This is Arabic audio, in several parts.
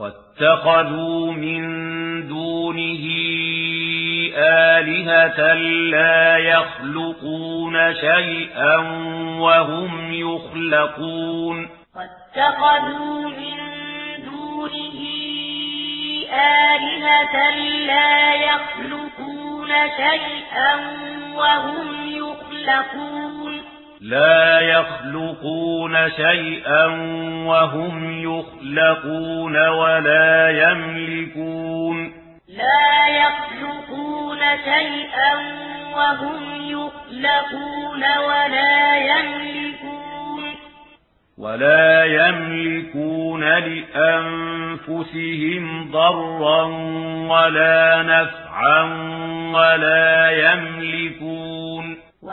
واتخذوا من دونه آلهة لا يخلقون شيئا وهم يخلقون. واتخذوا من دونه آلهة لا يخلقون شيئا وهم يخلقون. لا يخلقون شيئا وهم يخلقون ولا يملكون. لا يخلقون شيئا وهم يخلقون ولا يملكون. ولا يملكون لأنفسهم ضرا ولا نفعا ولا يملكون.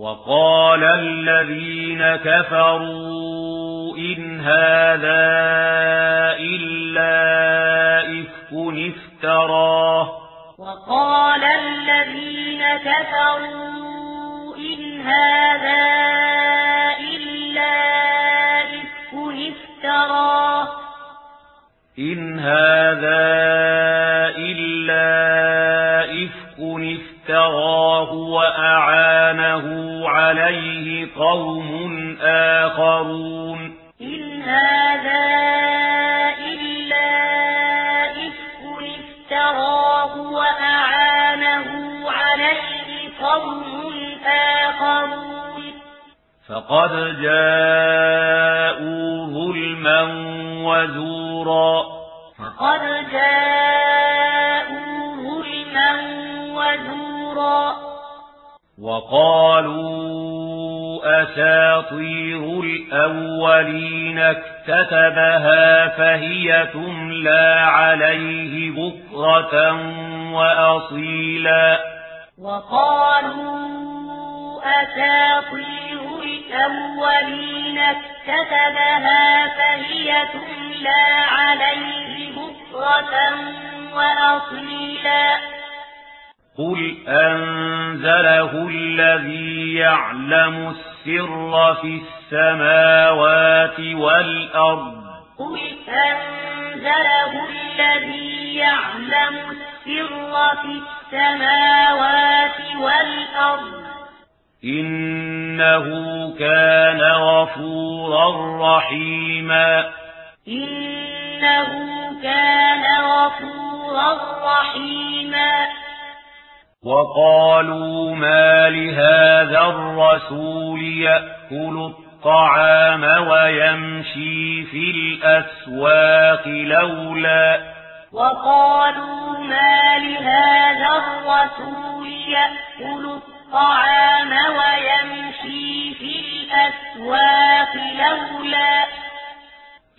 وقال الذين كفروا إن هذا إلا إفك افتراه. وقال الذين كفروا إن هذا إلا إفك افتراه. إن هذا إلا إفك افتراه وأعانه عليه قوم آخرون إن هذا إلا إفك افتراه وأعانه عليه قوم آخرون فقد جاءوا ظلما وزورا فقد جاءوا ظلما وزورا وقالوا أساطير الأولين اكتتبها فهي تملى عليه بكرة وأصيلا وقالوا أساطير الأولين اكتتبها فهي تملى عليه بكرة وأصيلا قل أنزله الذي يعلم السر في السماوات والأرض قل أنزله الذي يعلم السر في السماوات والأرض إنه كان غفورا رحيما إنه كان غفورا رحيما وقالوا ما لهذا الرسول يأكل الطعام ويمشي في الأسواق لولا وقالوا ما لهذا الرسول يأكل الطعام ويمشي في الأسواق لولا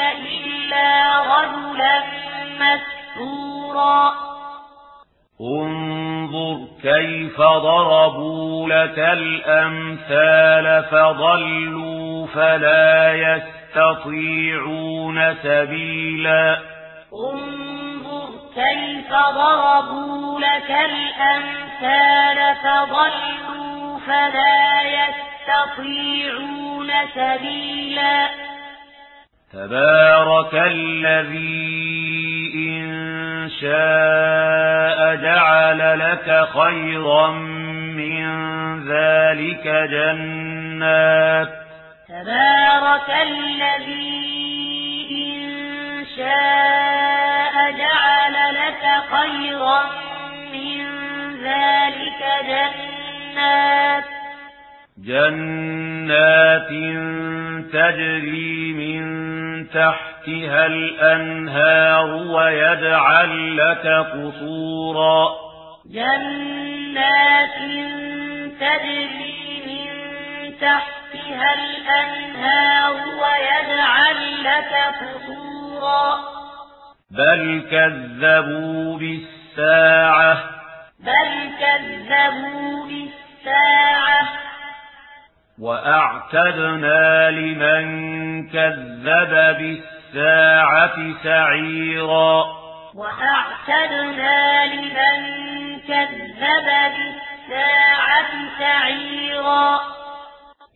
إلا رجلا مسحورا. انظر كيف ضربوا لك الأمثال فضلوا فلا يستطيعون سبيلا. انظر كيف ضربوا لك الأمثال فضلوا فلا يستطيعون سبيلا. تبارك الذي إن شاء جعل لك خيرا من ذلك جنات. تبارك الذي إن شاء جعل لك خيرا من ذلك جنات. جنات تجري من تحتها الأنهار ويجعل لك قصورا. جنات تجري من تحتها الأنهار ويجعل لك قصورا. بل كذبوا بالساعة. بل كذبوا بالساعة. وأعتدنا لمن كذب بالساعة سعيرا وأعتدنا لمن كذب بالساعة سعيرا